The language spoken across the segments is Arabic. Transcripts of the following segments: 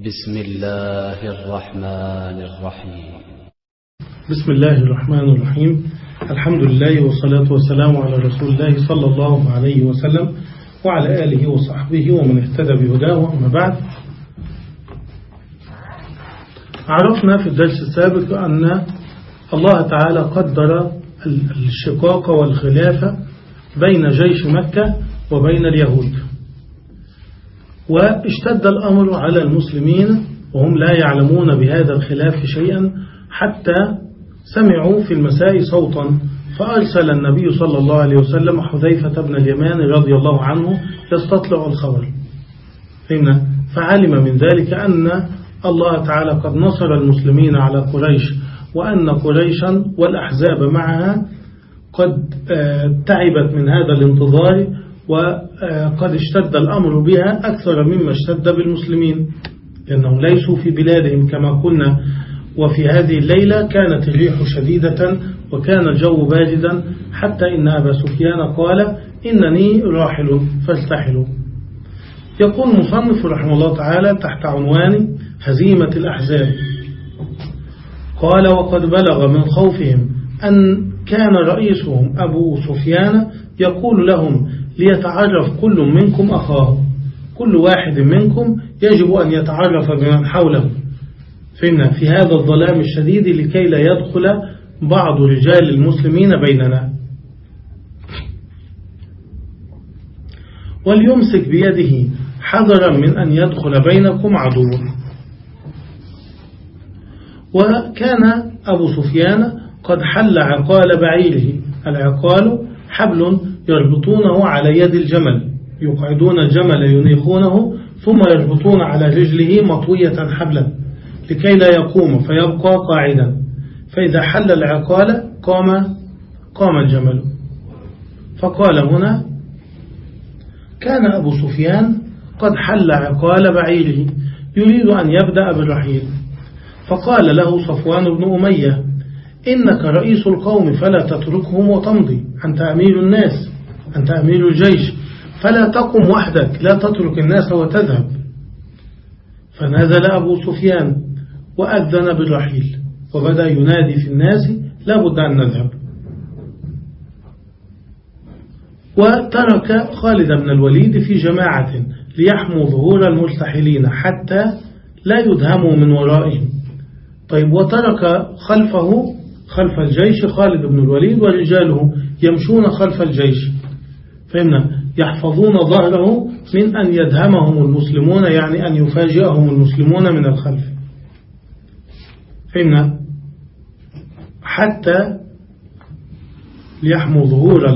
بسم الله الرحمن الرحيم. بسم الله الرحمن الرحيم. الحمد لله والصلاة والسلام على رسول الله صلى الله عليه وسلم وعلى آله وصحبه ومن اهتدى بهداه أما بعد. عرفنا في الدرس السابق أن الله تعالى قدر الشقاق والخلافة بين جيش مكة وبين اليهود. واشتد الأمر على المسلمين وهم لا يعلمون بهذا الخلاف شيئا حتى سمعوا في المساء صوتا. فأرسل النبي صلى الله عليه وسلم حذيفة بن اليمان رضي الله عنه يستطلع الخبر. فعلم من ذلك أن الله تعالى قد نصر المسلمين على قريش وأن قريشا والأحزاب معها قد تعبت من هذا الانتظار وقد اشتد الأمر بها أكثر مما اشتد بالمسلمين لأنهم ليسوا في بلادهم كما قلنا. وفي هذه الليلة كانت الريح شديدة وكان الجو باردا حتى إن أبا سفيان قال إنني راحل فارتحلوا يقول مصنف رحمه الله تعالى تحت عنوان هزيمة الأحزاب قال وقد بلغ من خوفهم أن كان رئيسهم أبو سفيان يقول لهم ليتعرف كل منكم أخاه. كل واحد منكم يجب أن يتعرف بمن حوله. فإن في هذا الظلام الشديد لكي لا يدخل بعض رجال المسلمين بيننا. وليمسك بيده حذرا من أن يدخل بينكم عدو. وكان أبو سفيان قد حل عقال بعيره. العقال حبل يربطونه على يد الجمل. يقعدون الجمل ينيخونه ثم يربطون على رجله مطوية حبلا لكي لا يقوم فيبقى قاعدا. فإذا حل العقال قام قام الجمل. فقال هنا كان أبو سفيان قد حل عقال بعيره يريد أن يبدأ بالرحيل. فقال له صفوان بن أمية إنك رئيس القوم فلا تتركهم وتمضي. أنت أمير الناس. أنت أمير الجيش. فلا تقم وحدك لا تترك الناس وتذهب. فنزل أبو سفيان وأذن بالرحيل وبدأ ينادي في الناس لا بد أن نذهب. وترك خالد بن الوليد في جماعة ليحموا ظهور المرتحلين حتى لا يدهموا من ورائهم. طيب وترك خلفه خلف الجيش خالد بن الوليد ورجاله يمشون خلف الجيش. فهمنا يحفظون ظهره من أن يدهمهم المسلمون يعني أن يفاجئهم المسلمون من الخلف. فهمنا حتى ليحموا ظهور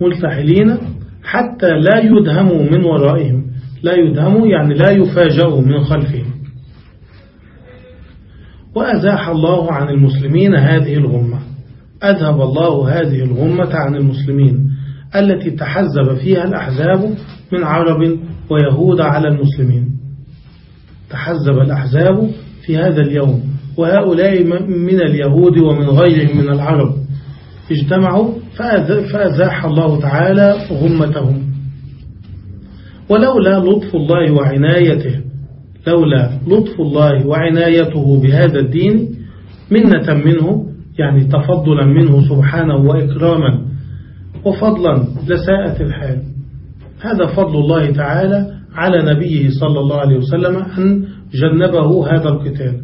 الملتحلين حتى لا يدهموا من ورائهم. لا يدهموا يعني لا يفاجئوا من خلفهم. وأزاح الله عن المسلمين هذه الغمة. أذهب الله هذه الغمة عن المسلمين. التي تحزب فيها الأحزاب من عرب ويهود على المسلمين. تحزب الأحزاب في هذا اليوم وهؤلاء من اليهود ومن غيرهم من العرب. اجتمعوا فأزاح الله تعالى غمتهم. ولولا لطف الله وعنايته لولا لطف الله وعنايته بهذا الدين منة منه يعني تفضلا منه سبحانه وإكراما وفضلا لساءت الحال. هذا فضل الله تعالى على نبيه صلى الله عليه وسلم أن جنبه هذا القتال.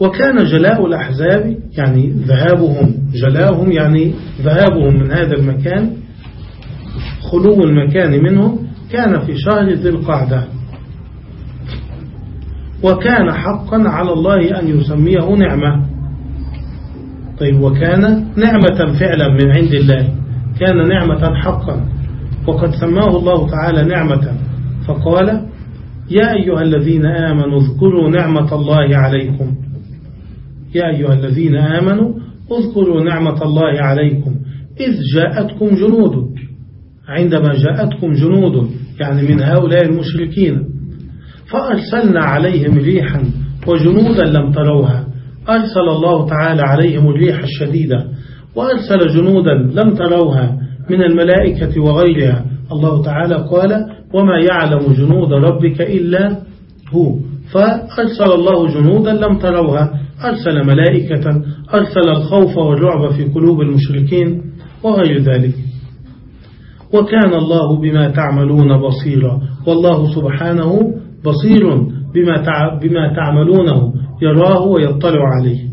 وكان جلاء الأحزاب يعني ذهابهم جلاهم يعني ذهابهم من هذا المكان خلو المكان منه كان في شهر ذي القعدة. وكان حقا على الله أن يسميه نعمة. طيب وكان نعمة فعلا من عند الله كان نعمة حقا. وقد سماه الله تعالى نعمة فقال يا أيها الذين آمنوا اذكروا نعمة الله عليكم. يا أيها الذين آمنوا اذكروا نعمة الله عليكم. إذ جاءتكم جنود عندما جاءتكم جنود يعني من هؤلاء المشركين فأرسلنا عليهم ريحا وجنودا لم تروها. أرسل الله تعالى عليهم الريح الشديدة وأرسل جنودا لم تروها من الملائكة وغيرها. الله تعالى قال وما يعلم جنود ربك إلا هو. فأرسل الله جنودا لم تروها أرسل ملائكة أرسل الخوف والرعب في قلوب المشركين وغير ذلك. وكان الله بما تعملون بصيرا. والله سبحانه بصير. بما بما تعملونه يراه ويطلع عليه.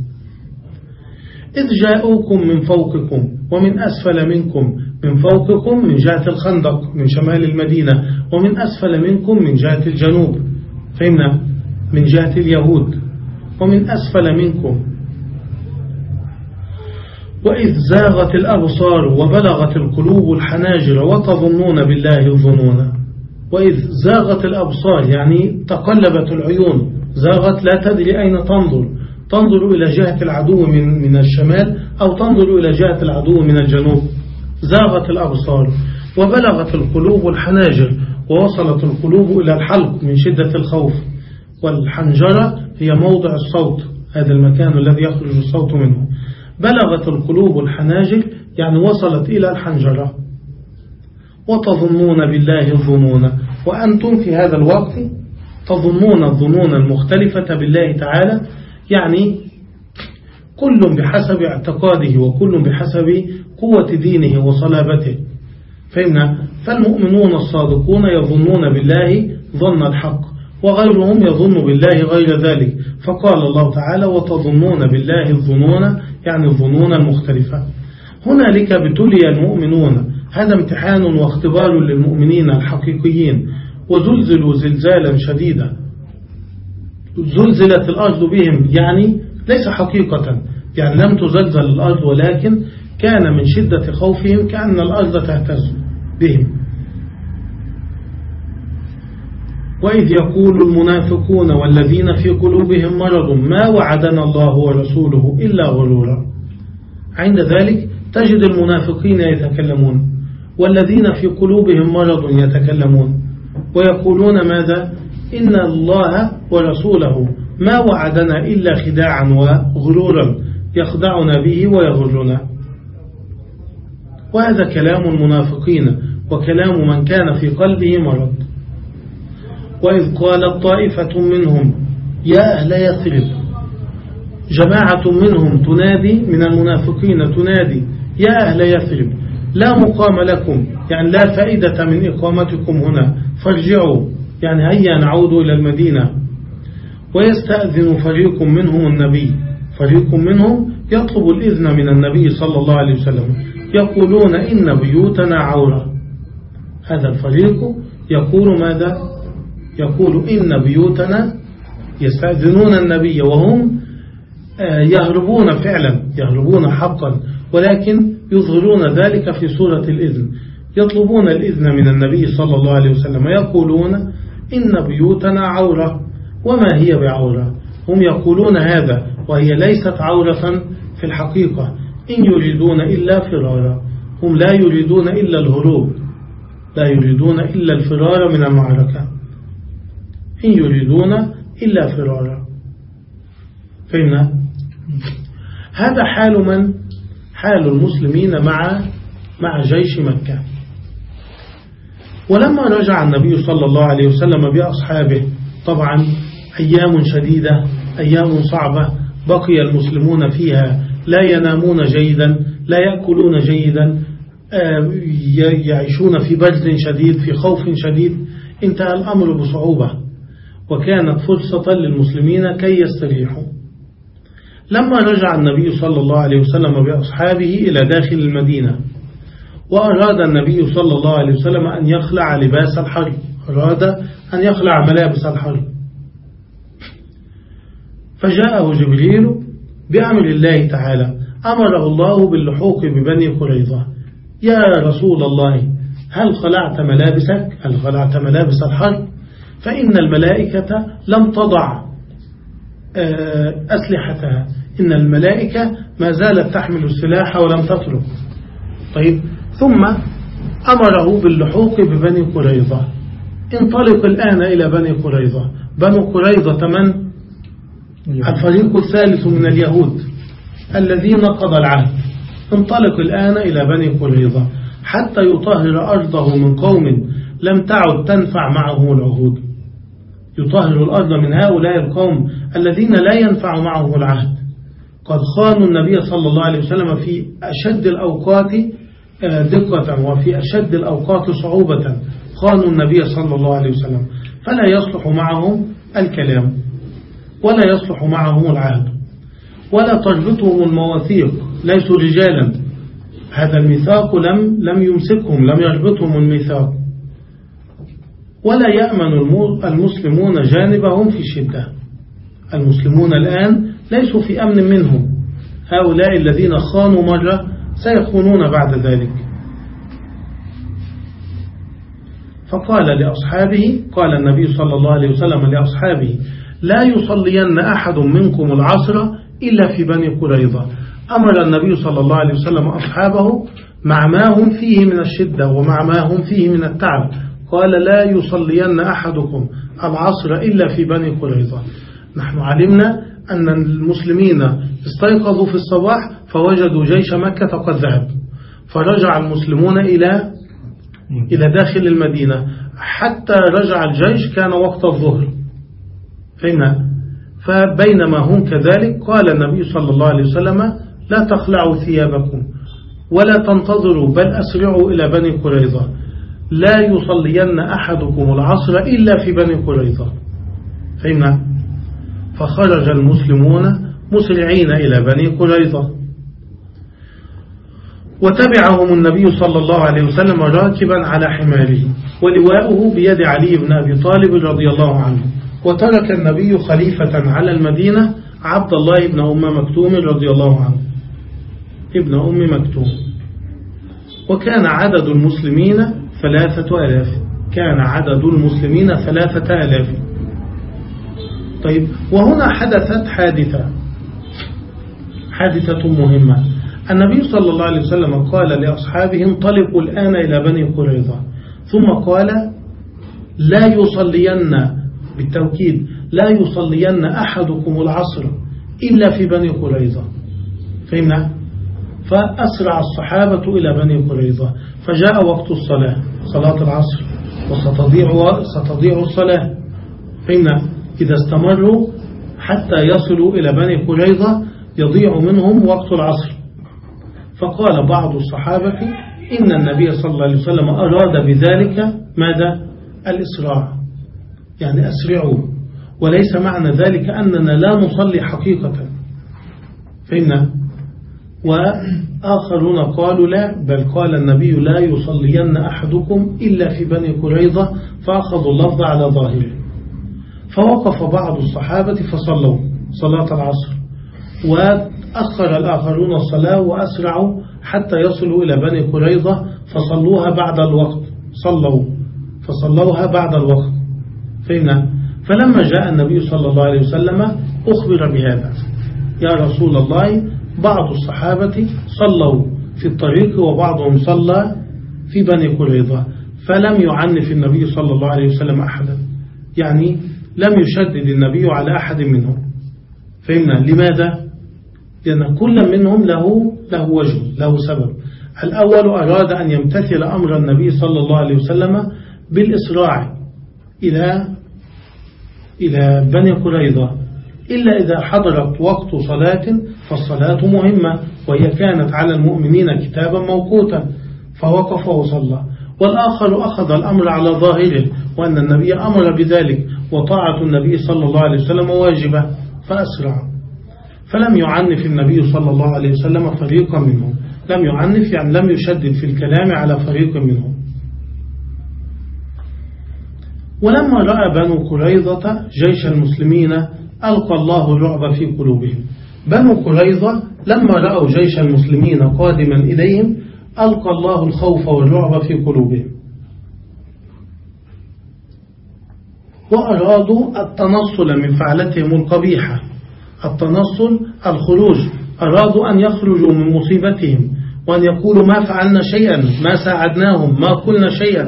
إذ جاءوكم من فوقكم ومن أسفل منكم من فوقكم من جهة الخندق من شمال المدينة ومن أسفل منكم من جهة الجنوب فهمنا من جهة اليهود ومن أسفل منكم. وإذ زاغت الأبصار وبلغت القلوب الحناجر وتظنون بالله الظنون. وإذ زاغت الأبصار يعني تقلبت العيون زاغت لا تدري أين تنظر. تنظر إلى جهة العدو من, من الشمال أو تنظر إلى جهة العدو من الجنوب. زاغت الأبصار وبلغت القلوب الحناجر ووصلت القلوب إلى الحلق من شدة الخوف. والحنجرة هي موضع الصوت هذا المكان الذي يخرج الصوت منه. بلغت القلوب الحناجر يعني وصلت إلى الحنجرة. وتظنون بالله الظنون. وأنتم في هذا الوقت تظنون الظنون المختلفة بالله تعالى. يعني كل بحسب اعتقاده وكل بحسب قوة دينه وصلابته. فإن فالمؤمنون الصادقون يظنون بالله ظن الحق وغيرهم يظن بالله غير ذلك. فقال الله تعالى وتظنون بالله الظنون يعني الظنون المختلفة. هنالك بتلي المؤمنون هذا امتحان واختبار للمؤمنين الحقيقيين وزلزلوا زلزالا شديدا. زلزلت الأرض بهم يعني ليس حقيقة يعني لم تزلزل الأرض ولكن كان من شدة خوفهم كأن الأرض تهتز بهم. وإذ يقول المنافقون والذين في قلوبهم مرض ما وعدنا الله ورسوله إلا غرورا. عند ذلك تجد المنافقين يتكلمون. والذين في قلوبهم مرض يتكلمون ويقولون ماذا؟ إن الله ورسوله ما وعدنا إلا خداعا وغرورا يخدعنا به ويغرنا. وهذا كلام المنافقين وكلام من كان في قلبه مرض. وإذ قالت طائفة منهم يا أهل يثرب جماعة منهم تنادي من المنافقين تنادي يا أهل يثرب لا مقام لكم. يعني لا فائدة من إقامتكم هنا. فارجعوا. يعني هيا نعود إلى المدينة. ويستأذن فريق منهم النبي. فريق منهم يطلب الإذن من النبي صلى الله عليه وسلم. يقولون إن بيوتنا عورة. هذا الفريق يقول ماذا؟ يقول إن بيوتنا يستأذنون النبي وهم آه، يهربون فعلا يهربون حقا. ولكن يظهرون ذلك في صورة الإذن. يطلبون الإذن من النبي صلى الله عليه وسلم يقولون إن بيوتنا عورة. وما هي بعورة؟ هم يقولون هذا وهي ليست عورة في الحقيقة. إن يريدون إلا فرارا. هم لا يريدون إلا الهروب. لا يريدون إلا الفرار من المعركة. إن يريدون إلا فرارا. فهمنا؟ هذا حال من حال المسلمين مع مع جيش مكة. ولما رجع النبي صلى الله عليه وسلم بأصحابه طبعا أيام شديدة أيام صعبة بقي المسلمون فيها لا ينامون جيدا لا يأكلون جيدا آه، يعيشون في برد شديد في خوف شديد. انتهى الأمر بصعوبة وكانت فرصة للمسلمين كي يستريحوا. لما رجع النبي صلى الله عليه وسلم بأصحابه إلى داخل المدينة وأراد النبي صلى الله عليه وسلم أن يخلع لباس الحرب أراد أن يخلع ملابس الحرب فجاءه جبريل بأمر الله تعالى أمره الله باللحوق ببني قريظة. يا رسول الله هل خلعت ملابسك؟ هل خلعت ملابس الحرب فإن الملائكة لم تضع أسلحتها. إن الملائكة ما زالت تحمل السلاح ولم تترك طيب ثم أمره باللحوق ببني قريظة. انطلق الآن إلى بني قريظة. بنو قريظة من؟ الفريق الثالث من اليهود الذي نقض العهد. انطلق الآن إلى بني قريظة. حتى يطهر أرضه من قوم لم تعد تنفع معهم العهود. يطهر الأرض من هؤلاء القوم الذين لا ينفع معهم العهد. قد خانوا النبي صلى الله عليه وسلم في أشد الأوقات آه، دقة وفي أشد الأوقات صعوبة. خانوا النبي صلى الله عليه وسلم. فلا يصلح معهم الكلام ولا يصلح معهم العهد ولا تربطهم المواثيق. ليسوا رجالا. هذا الميثاق لم لم يمسكهم لم يربطهم الميثاق. ولا يأمن المسلمون جانبهم في شدة. المسلمون الآن ليسوا في أمن منهم. هؤلاء الذين خانوا مرة سيخونون بعد ذلك. فقال لأصحابه قال النبي صلى الله عليه وسلم لأصحابه لا يصلين أحد منكم العصر إلا في بني قريظة. أمر النبي صلى الله عليه وسلم أصحابه مع ما هم فيه من الشدة ومع ما هم فيه من التعب. قال لا يصلين أحدكم العصر إلا في بني قريظة. نحن علمنا أن المسلمين استيقظوا في الصباح فوجدوا جيش مكة قد ذهب. فرجع المسلمون إلى إلى داخل المدينة. حتى رجع الجيش كان وقت الظهر. فهمنا فبينما هم كذلك قال النبي صلى الله عليه وسلم لا تخلعوا ثيابكم ولا تنتظروا بل أسرعوا إلى بني قريظة. لا يصلين أحدكم العصر إلا في بني قريظة. فهمنا؟ فخرج المسلمون مسرعين إلى بني قريظة. وتبعهم النبي صلى الله عليه وسلم راكبا على حماره ولواءه بيد علي بن أبي طالب رضي الله عنه. وترك النبي خليفة على المدينة عبد الله بن أم مكتوم رضي الله عنه. ابن أم مكتوم. وكان عدد المسلمين ثلاثة ألاف. كان عدد المسلمين ثلاثة ألاف. طيب وهنا حدثت حادثة. حادثة مهمة. النبي صلى الله عليه وسلم قال لأصحابه انطلقوا الآن إلى بني قريظة. ثم قال لا يصلين بالتوكيد لا يصلين أحدكم العصر إلا في بني قريظة. فهمنا؟ فأسرع الصحابة إلى بني قريظة. فجاء وقت الصلاة صلاة العصر وستضيع ستضيع الصلاة. فهمنا إذا استمروا حتى يصلوا إلى بني قريظة يضيع منهم وقت العصر. فقال بعض الصحابة إن النبي صلى الله عليه وسلم أراد بذلك ماذا؟ الإسراع. يعني أسرعوا. وليس معنى ذلك أننا لا نصلي حقيقة. فإن وآخرون قالوا لا بل قال النبي لا يصلين أحدكم إلا في بني قريظة فأخذوا اللفظ على ظاهره. فوقف بعض الصحابة فصلوا صلاة العصر وأخر الآخرون الصلاة وأسرعوا حتى يصلوا إلى بني قريظة فصلوها بعد الوقت. صلوا فصلوها بعد الوقت. فهمنا فلما جاء النبي صلى الله عليه وسلم أخبر بهذا. يا رسول الله بعض الصحابة صلوا في الطريق وبعضهم صلى في بني قريظة فلم يعنف النبي صلى الله عليه وسلم أحدا. يعني لم يشدد النبي على أحد منهم. فهمنا؟ لماذا؟ لأن كل منهم له له وجه له سبب. الأول أراد أن يمتثل أمر النبي صلى الله عليه وسلم بالإسراع إلى إلى بني قريظة إلا إذا حضرت وقت صلاة فالصلاة مهمة وهي كانت على المؤمنين كتابا موقوتا فوقف وصلى. والآخر أخذ الأمر على ظاهره وأن النبي أمر بذلك وطاعة النبي صلى الله عليه وسلم واجبة فأسرع. فلم يعنف النبي صلى الله عليه وسلم فريقا منهم. لم يعنف يعني لم يشدد في الكلام على فريق منهم. ولما رأى بنو قريظة جيش المسلمين ألقى الله الرعب في قلوبهم. بنو قريظة لما رأوا جيش المسلمين قادما إليهم ألقى الله الخوف والرعب في قلوبهم. وأرادوا التنصل من فعلتهم القبيحة. التنصل الخروج. أرادوا أن يخرجوا من مصيبتهم وأن يقولوا ما فعلنا شيئا ما ساعدناهم ما قلنا شيئا.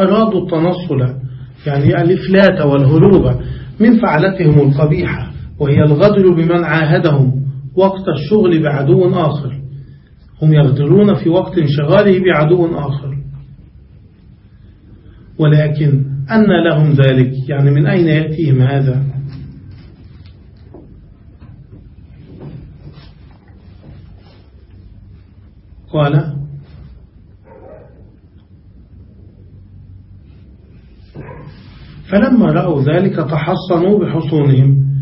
أرادوا التنصل يعني الإفلات والهروب من فعلتهم القبيحة. وهي الغدر بمن عاهدهم وقت الشغل بعدو آخر. هم يغدرون في وقت انشغاله بعدو آخر. ولكن أن لهم ذلك يعني من أين يأتيهم هذا؟ قال فلما رأوا ذلك تحصنوا بحصونهم.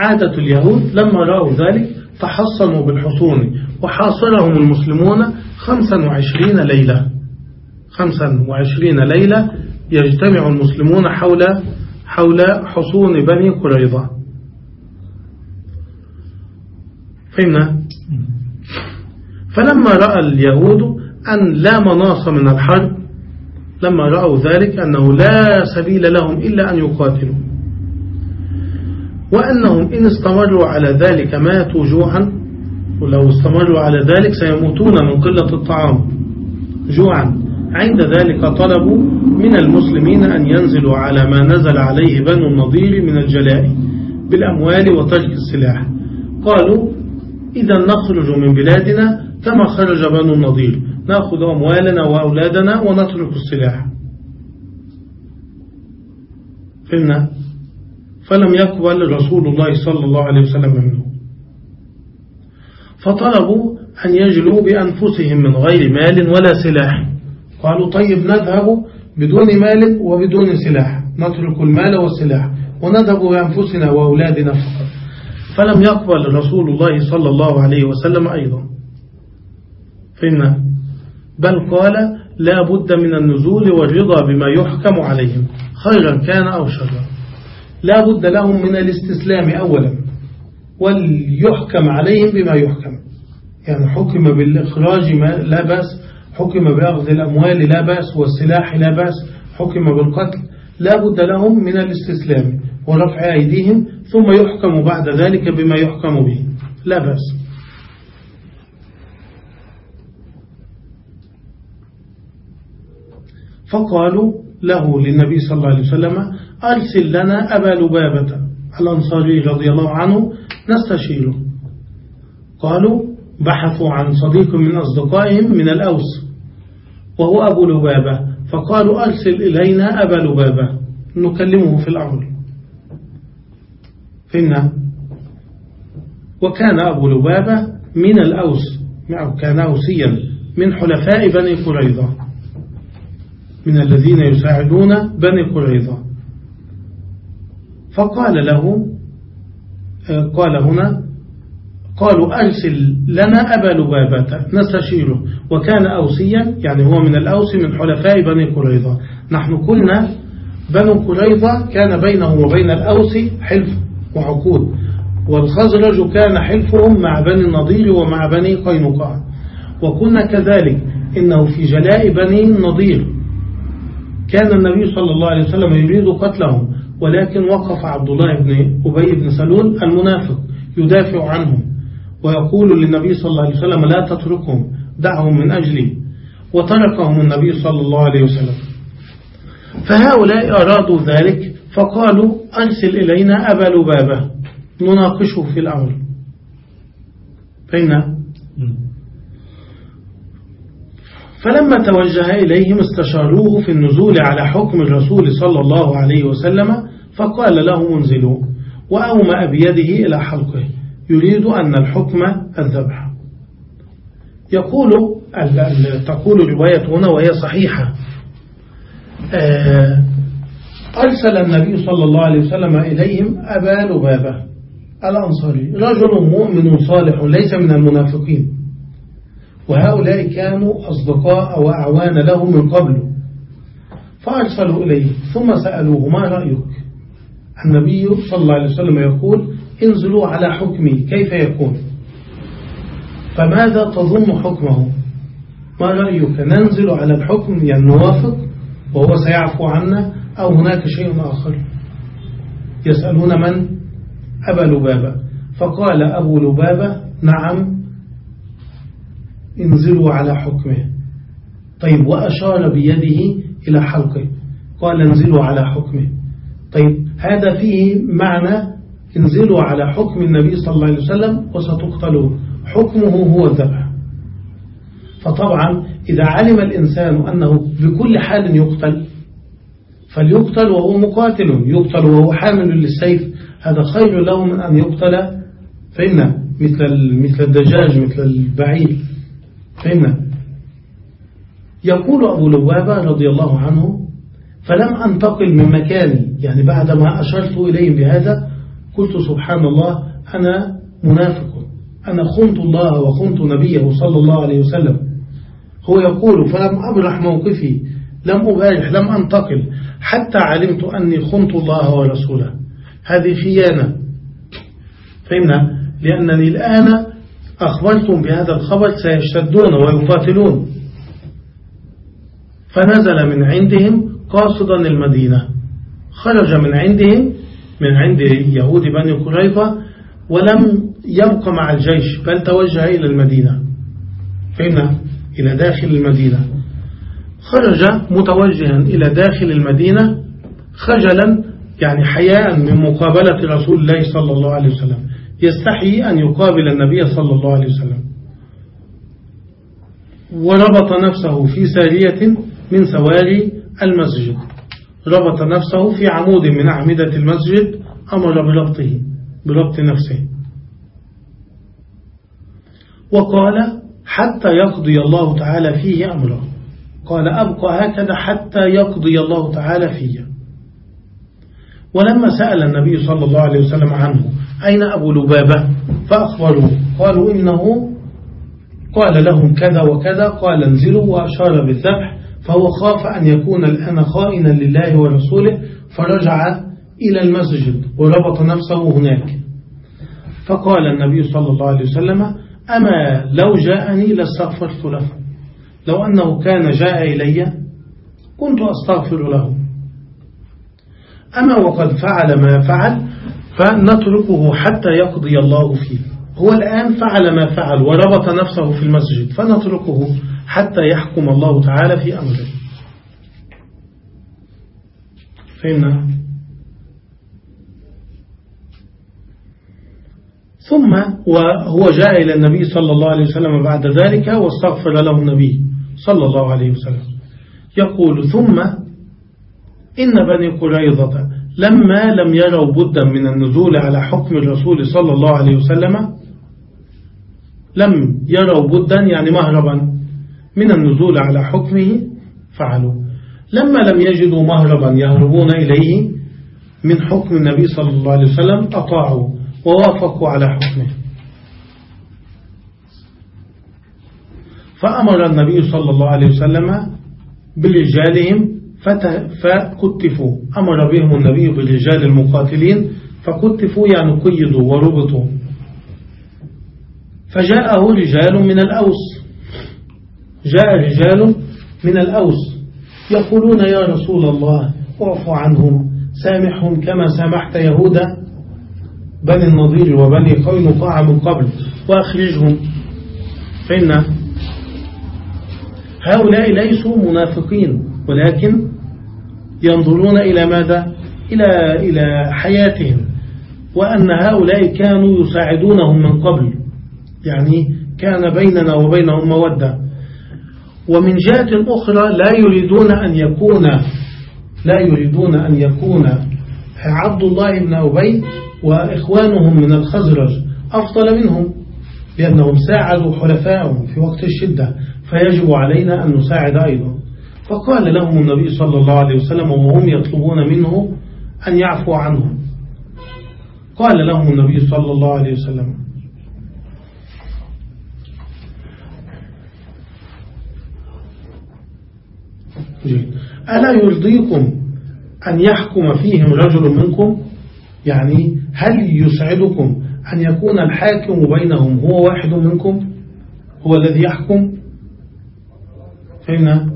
عادة اليهود لما رأوا ذلك تحصنوا بالحصون وحاصرهم المسلمون خمسا وعشرين ليلة. خمسا وعشرين ليلة يجتمع المسلمون حول حول حصون بني قريظة. فهمنا؟ فلما رأى اليهود أن لا مناص من الحرب لما رأوا ذلك أنه لا سبيل لهم إلا أن يقاتلوا. وأنهم إن استمروا على ذلك ماتوا جوعا ولو استمروا على ذلك سيموتون من قلة الطعام. جوعا. عند ذلك طلبوا من المسلمين أن ينزلوا على ما نزل عليه بنو النضير من الجلاء بالأموال وترك السلاح. قالوا إذا نخرج من بلادنا كما خرج بنو النضير. نأخذ أموالنا وأولادنا ونترك السلاح. فهمنا؟ فلم يقبل رسول الله صلى الله عليه وسلم منه. فطلبوا أن يجلوا بأنفسهم من غير مال ولا سلاح. قالوا طيب نذهب بدون مال وبدون سلاح. نترك المال والسلاح. ونذهب بأنفسنا وأولادنا فقط. فلم يقبل رسول الله صلى الله عليه وسلم أيضا. فهمنا بل قال لا بد من النزول والرضا بما يحكم عليهم. خيرا كان أو شرا. لا بد لهم من الاستسلام أولا وليحكم عليهم بما يحكم. يعني حكم بالإخراج لا بأس حكم بأخذ الأموال لا بأس والسلاح لا بأس حكم بالقتل. لا بد لهم من الاستسلام ورفع أيديهم ثم يحكم بعد ذلك بما يحكم به. لا بأس. فقالوا له للنبي صلى الله عليه وسلم أرسل لنا أبا لبابة الأنصاري رضي الله عنه نستشيره. قالوا بحثوا عن صديق من أصدقائهم من الأوس وهو أبو لبابة. فقالوا أرسل إلينا أبا لبابة نكلمه في الأمر. فإن وكان أبو لبابة من الأوس كان أوسيا من حلفاء بني قريظة من الذين يساعدون بني قريظة. فقال له قال هنا قالوا أرسل لنا أبا لبابة نستشيره. وكان أوسيا يعني هو من الأوس من حلفاء بني قريظة. نحن قلنا بنو قريظة كان بينه وبين الأوس حلف وعقود والخزرج كان حلفهم مع بني النضير ومع بني قينقاع. وكنا كذلك إنه في جلاء بني النضير. كان النبي صلى الله عليه وسلم يريد قتلهم. ولكن وقف عبد الله بن أبي بن سلول المنافق يدافع عنهم ويقول للنبي صلى الله عليه وسلم لا تتركهم دعهم من أجلي. وتركهم النبي صلى الله عليه وسلم. فهؤلاء أرادوا ذلك فقالوا أرسل إلينا أبا لبابة نناقشه في الأمر. فإن فلما توجه إليهم استشاروه في النزول على حكم الرسول صلى الله عليه وسلم فقال له انزلوا وأومأ بيده إلى حلقه يريد أن الحكم الذبح. يقول تقول الرواية هنا وهي صحيحة. أرسل النبي صلى الله عليه وسلم إليهم أبا لبابة الأنصاري رجل مؤمن صالح ليس من المنافقين. وهؤلاء كانوا أصدقاء وأعوان له من قبل. فأرسلوا إليه ثم سألوه ما رأيك؟ النبي صلى الله عليه وسلم يقول انزلوا على حكمي كيف يكون؟ فماذا تظن حكمه؟ ما رأيك؟ ننزل على الحكم يعني نوافق وهو سيعفو عنا أو هناك شيء آخر؟ يسألون من؟ أبا لبابة. فقال أبو لبابة نعم انزلوا على حكمه. طيب وأشار بيده إلى حلقه. قال انزلوا على حكمه. طيب هذا فيه معنى انزلوا على حكم النبي صلى الله عليه وسلم وستقتلون حكمه هو الذبح. فطبعا إذا علم الإنسان أنه بكل حال يقتل فليقتل وهو مقاتل يقتل وهو حامل للسيف هذا خير له من أن يقتل فإن مثل مثل الدجاج مثل البعير فإن. يقول أبو لبابة رضي الله عنه فلم أنتقل من مكاني يعني بعدما أشرت إليهم بهذا قلت سبحان الله أنا منافق. أنا خنت الله وخنت نبيه صلى الله عليه وسلم. هو يقول فلم أبرح موقفي لم أبارح لم أنتقل حتى علمت أني خنت الله ورسوله. هذه خيانة. فهمنا؟ لأنني الآن أخبرتم بهذا الخبر سيشتدون ويقاتلون. فنزل من عندهم قاصدا المدينة. خرج من عندهم من عند يهود بني قريظة ولم يبقى مع الجيش بل توجه إلى المدينة. فهمنا إلى داخل المدينة. خرج متوجها إلى داخل المدينة خجلا يعني حياء من مقابلة رسول الله صلى الله عليه وسلم. يستحي أن يقابل النبي صلى الله عليه وسلم. وربط نفسه في سارية من سواري المسجد. ربط نفسه في عمود من أعمدة المسجد أمر بربطه بربط نفسه. وقال حتى يقضي الله تعالى فيه أمره. قال أبقى هكذا حتى يقضي الله تعالى فيه. ولما سأل النبي صلى الله عليه وسلم عنه أين أبو لبابة؟ فأخبروه. قالوا إنه قال لهم كذا وكذا قال انزلوا وأشار بالذبح. فهو خاف أن يكون الآن خائنا لله ورسوله فرجع إلى المسجد وربط نفسه هناك. فقال النبي صلى الله عليه وسلم أما لو جاءني لاستغفرت له. لو أنه كان جاء إلي كنت أستغفر له. أما وقد فعل ما فعل فنتركه حتى يقضي الله فيه. هو الآن فعل ما فعل وربط نفسه في المسجد فنتركه. حتى يحكم الله تعالى في أمره. فهمنا ثم وهو جاء إلى النبي صلى الله عليه وسلم بعد ذلك واستغفر له النبي صلى الله عليه وسلم. يقول ثم إن بني قريظة لما لم يروا بدا من النزول على حكم الرسول صلى الله عليه وسلم لم يروا بدا يعني مهربا من النزول على حكمه فعلوا. لما لم يجدوا مهربا يهربون إليه من حكم النبي صلى الله عليه وسلم أطاعوا ووافقوا على حكمه. فأمر النبي صلى الله عليه وسلم برجالهم فكتفوا. أمر بهم النبي بالرجال المقاتلين فكتفوا يعني قيدوا وربطوا. فجاءه رجال من الأوس. جاء رجال من الأوس يقولون يا رسول الله اعفو عنهم سامحهم كما سامحت يهودا بني النضير وبني قينقاع من قبل وأخرجهم. فإن هؤلاء ليسوا منافقين ولكن ينظرون إلى ماذا؟ إلى, إلى حياتهم وأن هؤلاء كانوا يساعدونهم من قبل يعني كان بيننا وبينهم مودة. ومن جهة أخرى لا يريدون أن يكون لا يريدون أن يكون عبد الله بن أبي وإخوانهم من الخزرج أفضل منهم لأنهم ساعدوا حلفائهم في وقت الشدة فيجب علينا أن نساعد أيضا. فقال لهم النبي صلى الله عليه وسلم وهم يطلبون منه أن يعفو عنهم. قال لهم النبي صلى الله عليه وسلم ألا يرضيكم أن يحكم فيهم رجل منكم؟ يعني هل يسعدكم أن يكون الحاكم بينهم هو واحد منكم؟ هو الذي يحكم؟ فهمنا؟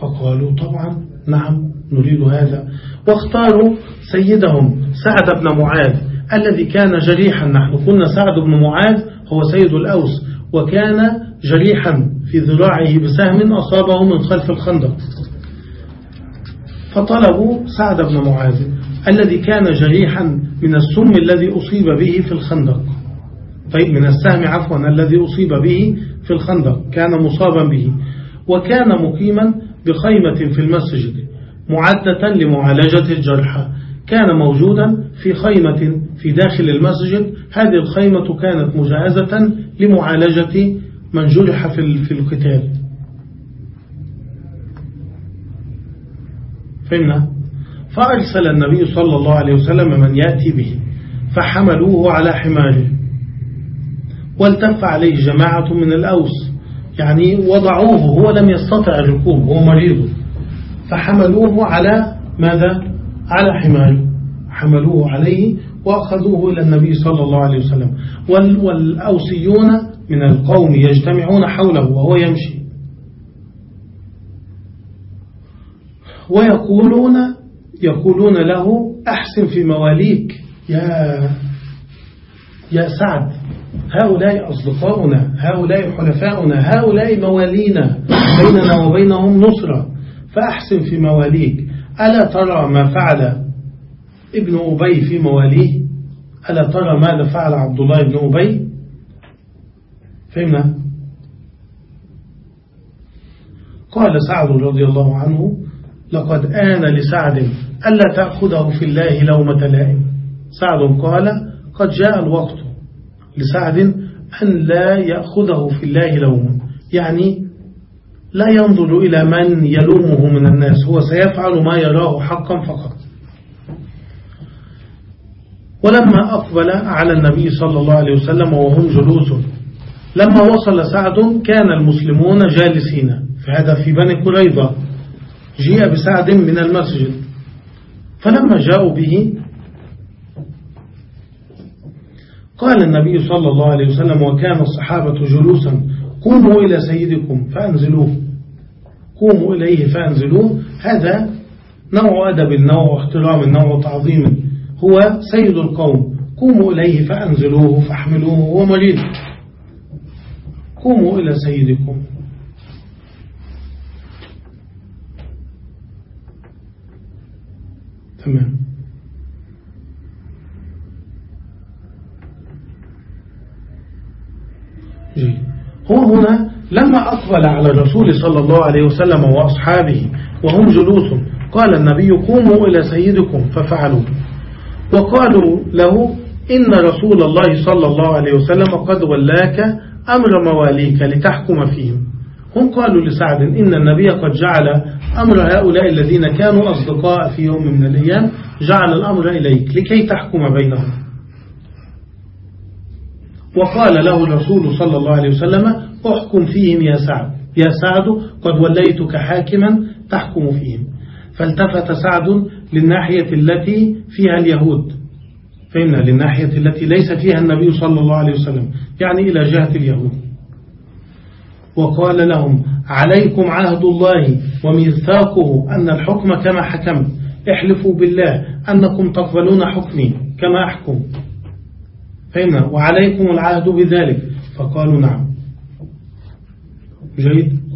فقالوا طبعا نعم نريد هذا. واختاروا سيدهم سعد بن معاذ الذي كان جريحا. نحن قلنا سعد بن معاذ هو سيد الأوس وكان جريحا. في ذراعه بسهم أصابه من خلف الخندق. فطلبوا سعد بن معاذ الذي كان جريحا من السم الذي أصيب به في الخندق. طيب من السهم عفوا الذي أصيب به في الخندق كان مصابا به. وكان مقيما بخيمة في المسجد معدة لمعالجة الجرحى. كان موجودا في خيمة في داخل المسجد. هذه الخيمة كانت مجهزة لمعالجة من جرح في القتال فهمنا؟ فأرسل النبي صلى الله عليه وسلم من يأتي به فحملوه على حماره والتف عليه جماعة من الأوس يعني وضعوه هو لم يستطع الركوب هو مريض. فحملوه على ماذا؟ على حماره حملوه عليه وأخذوه إلى النبي صلى الله عليه وسلم. والأوسيون من القوم يجتمعون حوله وهو يمشي. ويقولون يقولون له أحسن في مواليك يا يا سعد هؤلاء أصدقاؤنا هؤلاء حلفاؤنا هؤلاء موالينا بيننا وبينهم نصرة فأحسن في مواليك. ألا ترى ما فعل ابن أبي في مواليه؟ ألا ترى ماذا فعل عبد الله بن أبي؟ فهمنا؟ قال سعد رضي الله عنه لقد آن لسعد ألا تأخذه في الله لومة لائم. سعد قال قد جاء الوقت لسعد أن لا يأخذه في الله لوم. يعني لا ينظر إلى من يلومه من الناس هو سيفعل ما يراه حقا فقط. ولما أقبل على النبي صلى الله عليه وسلم وهم جلوس لما وصل سعد كان المسلمون جالسين. فهذا في بني قريظة. جيء بسعد من المسجد. فلما جاءوا به قال النبي صلى الله عليه وسلم وكان الصحابة جلوسا. قوموا إلى سيدكم فأنزلوه. قوموا إليه فأنزلوه. هذا نوع أدب النوع واحترام النوع وتعظيم هو سيد القوم. قوموا إليه فأنزلوه فاحملوه هو مريض قوموا إلى سيدكم. تمام. جيد. هو هنا لما أقبل على الرسول صلى الله عليه وسلم وأصحابه وهم جلوس قال النبي قوموا إلى سيدكم ففعلوا. وقالوا له إن رسول الله صلى الله عليه وسلم قد ولاك أمر مواليك لتحكم فيهم. هم قالوا لسعد إن النبي قد جعل أمر هؤلاء الذين كانوا أصدقاء في يوم من الأيام جعل الأمر إليك لكي تحكم بينهم. وقال له الرسول صلى الله عليه وسلم أحكم فيهم يا سعد. يا سعد قد وليتك حاكما تحكم فيهم. فالتفت سعد للناحية التي فيها اليهود. فإن للناحية التي ليس فيها النبي صلى الله عليه وسلم يعني إلى جهة اليهود. وقال لهم عليكم عهد الله وميثاقه أن الحكم كما حكمت. احلفوا بالله أنكم تقبلون حكمي كما أحكم. فهمنا وعليكم العهد بذلك. فقالوا نعم. جيد؟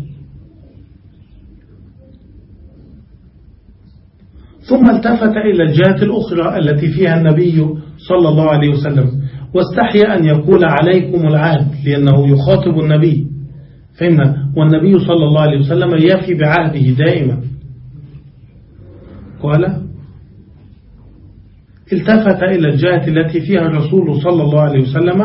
ثم التفت إلى الجهة الأخرى التي فيها النبي صلى الله عليه وسلم واستحي أن يقول عليكم العهد لأنه يخاطب النبي. فهمنا والنبي صلى الله عليه وسلم يفي بعهده دائما. قال التفت إلى الجهة التي فيها الرسول صلى الله عليه وسلم.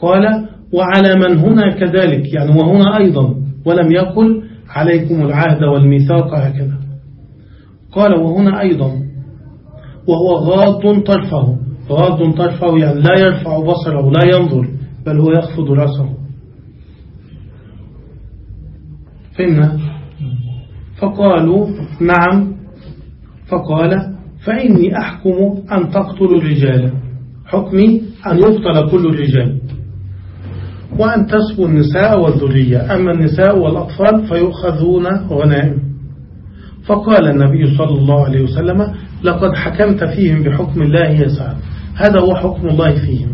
قال وعلى من هنا كذلك يعني وهنا أيضا ولم يقل عليكم العهد والميثاق هكذا. قال وهنا أيضا وهو غاض طرفه. غاض طرفه يعني لا يرفع بصره لا ينظر بل هو يخفض رأسه. فهمنا؟ فقالوا نعم. فقال فإني أحكم أن تقتلوا الرجال. حكمي أن يقتل كل الرجال. وأن تسبوا النساء والذرية. أما النساء والأطفال فيؤخذون غنائم. فقال النبي صلى الله عليه وسلم لقد حكمت فيهم بحكم الله يا سعد هذا هو حكم الله فيهم.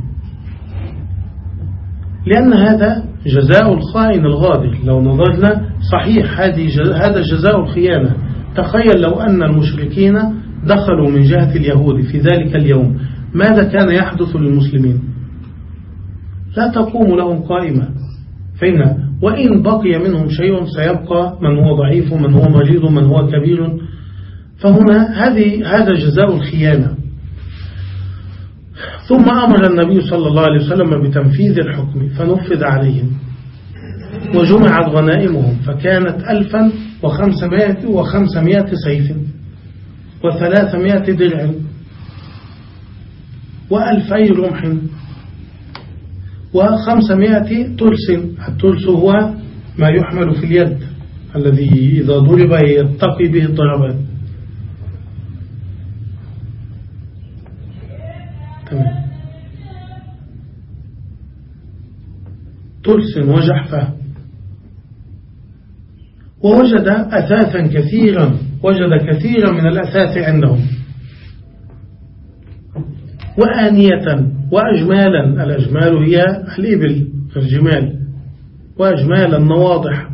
لأن هذا جزاء الخائن الغادر لو نظرنا صحيح هذا جزاء الخيانة. تخيل لو أن المشركين دخلوا من جهة اليهود في ذلك اليوم ماذا كان يحدث للمسلمين؟ لا تقوم لهم قائمة. فإن وإن بقي منهم شيء سيبقى من هو ضعيف ومن هو مريض ومن هو كبير. فهنا هذه هذا جزاء الخيانة. ثم أمر النبي صلى الله عليه وسلم بتنفيذ الحكم فنفذ عليهم. وجمعت غنائمهم فكانت ألفا وخمسمائة, وخمسمائة سيف وثلاثمائة درع وألفي رمح وخمسمائة ترس. الترس هو ما يحمل في اليد الذي إذا ضرب يتقي به الضربات تمام. ترس وجحفة ووجد أثاثا كثيرا وجد كثيرا من الأثاث عندهم. وآنية. وأجمالا الأجمال هي الإبل الجمال. وأجمالا نواضح.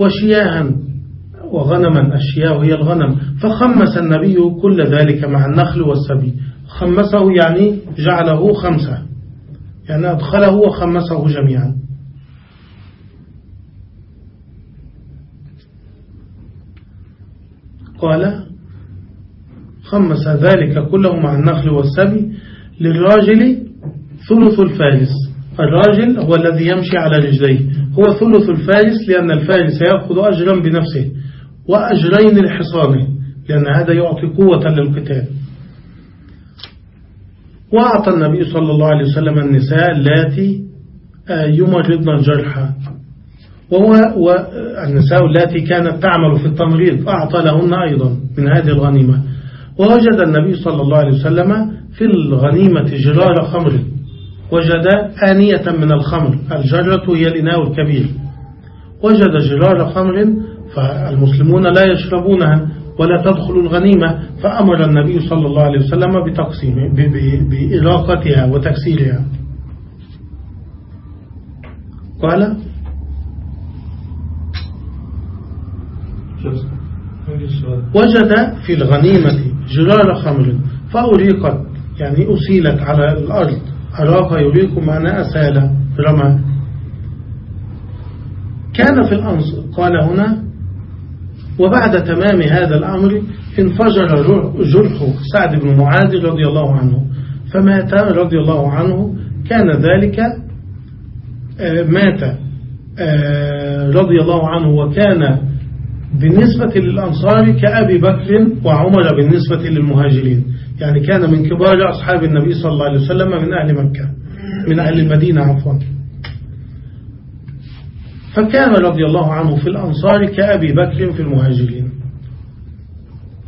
وشياها وغنما الشياه هي الغنم. فخمس النبي كل ذلك مع النخل والسبي خمسه يعني جعله خمسة. يعني أدخله وخمسه جميعا. قال خمس ذلك كله مع النخل والسبي للراجل ثلث الفارس الراجل هو الذي يمشي على رجليه. هو ثلث الفارس لأن الفارس يأخذ أجرا بنفسه وأجرين لحصانه لأن هذا يعطي قوة للقتال. وأعطى النبي صلى الله عليه وسلم النساء التي آه، يمرضن الجرحى وهو والنساء التي كانت تعمل في التمريض أعطى لهن أيضا من هذه الغنيمة. ووجد النبي صلى الله عليه وسلم في الغنيمة جرار خمر وجد آنية من الخمر الجرة هي الإناء الكبير. وجد جرار خمر فالمسلمون لا يشربونها ولا تدخل الغنيمة فأمر النبي صلى الله عليه وسلم بتقسيم بإراقتها وتكسيرها. قال؟ وجد في الغنيمة جرار خمر فأريقت يعني أسيلت على الأرض. أراق يريق معنى أسال رمى كان في الأنصر قال هنا وبعد تمام هذا الأمر انفجر جرح سعد بن معاذ رضي الله عنه. فمات رضي الله عنه كان ذلك آه، مات آه، رضي الله عنه وكان بالنسبة للأنصار كأبي بكر وعمر بالنسبة للمهاجرين. يعني كان من كبار أصحاب النبي صلى الله عليه وسلم من أهل مكة. من أهل المدينة عفوا. فكان رضي الله عنه في الأنصار كأبي بكر في المهاجرين.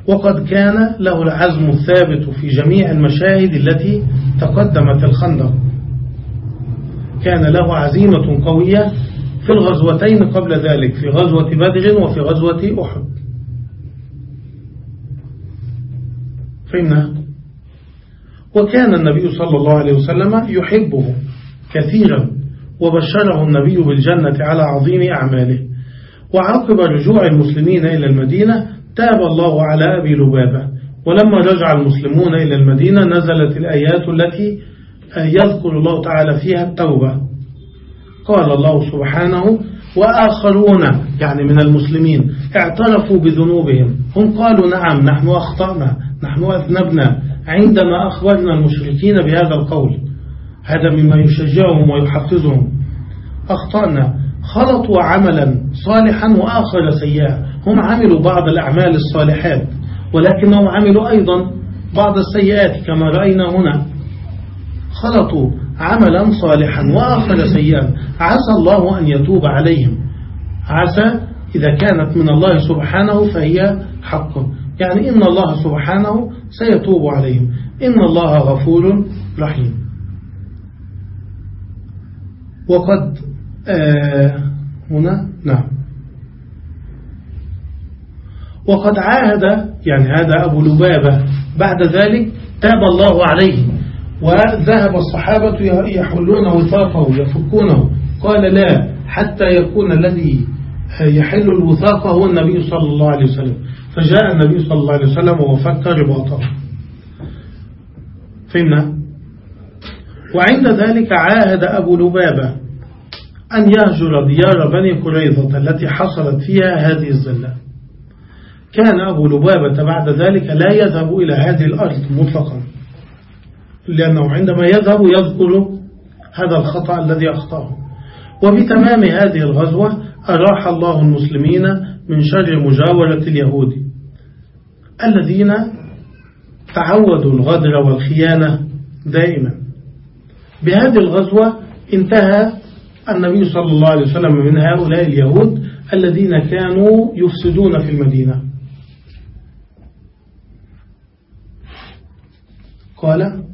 وقد كان له العزم الثابت في جميع المشاهد التي تقدمت الخندق. كان له عزيمة قوية في الغزوتين قبل ذلك في غزوة بدر وفي غزوة أحد. فهمنا؟ وكان النبي صلى الله عليه وسلم يحبه كثيرا وبشره النبي بالجنة على عظيم أعماله. وعقب رجوع المسلمين إلى المدينة تاب الله على أبي لبابة. ولما رجع المسلمون إلى المدينة نزلت الآيات التي يذكر الله تعالى فيها التوبة. قال الله سبحانه وآخرون يعني من المسلمين اعترفوا بذنوبهم. هم قالوا نعم نحن أخطأنا نحن أذنبنا. عندما أخبرنا المشركين بهذا القول هذا مما يشجعهم ويحفزهم. أخطأنا. خلطوا عملا صالحا وآخر سيئا. هم عملوا بعض الأعمال الصالحات ولكنهم عملوا أيضا بعض السيئات كما رأينا هنا. خلطوا. عملا صالحا وآخر سيئا. عسى الله أن يتوب عليهم. عسى إذا كانت من الله سبحانه فهي حق. يعني إن الله سبحانه سيتوب عليهم. إن الله غفور رحيم. وقد آه هنا نعم. وقد عاهد يعني هذا أبو لبابة بعد ذلك تاب الله عليه. وذهب الصحابة يحلون وثاقه يفكونه. قال لا حتى يكون الذي يحل الوثاق هو النبي صلى الله عليه وسلم. فجاء النبي صلى الله عليه وسلم وفك رباطه فهمنا وعند ذلك عاهد أبو لبابة أن يهجر ديار بني قريظة التي حصلت فيها هذه الزلة كان أبو لبابة بعد ذلك لا يذهب إلى هذه الأرض مطلقا. لأنه عندما يذهب يذكر هذا الخطأ الذي أخطأه. وبتمام هذه الغزوة أراح الله المسلمين من شر مجاورة اليهود الذين تعودوا الغدر والخيانة دائما. بهذه الغزوة انتهى النبي صلى الله عليه وسلم من هؤلاء اليهود الذين كانوا يفسدون في المدينة. قال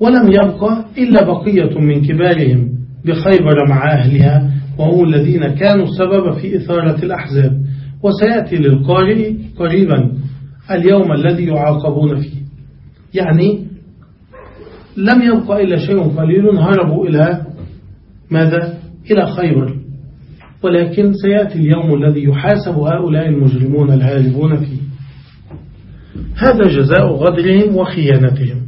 ولم يبقى إلا بقية من كبارهم بخيبر مع أهلها وهم الذين كانوا السبب في إثارة الأحزاب. وسيأتي للقارئ قريبا اليوم الذي يعاقبون فيه. يعني لم يبقى إلا شيء قليل هربوا إلى ماذا؟ إلى خيبر. ولكن سيأتي اليوم الذي يحاسب هؤلاء المجرمون الهاربون فيه. هذا جزاء غدرهم وخيانتهم.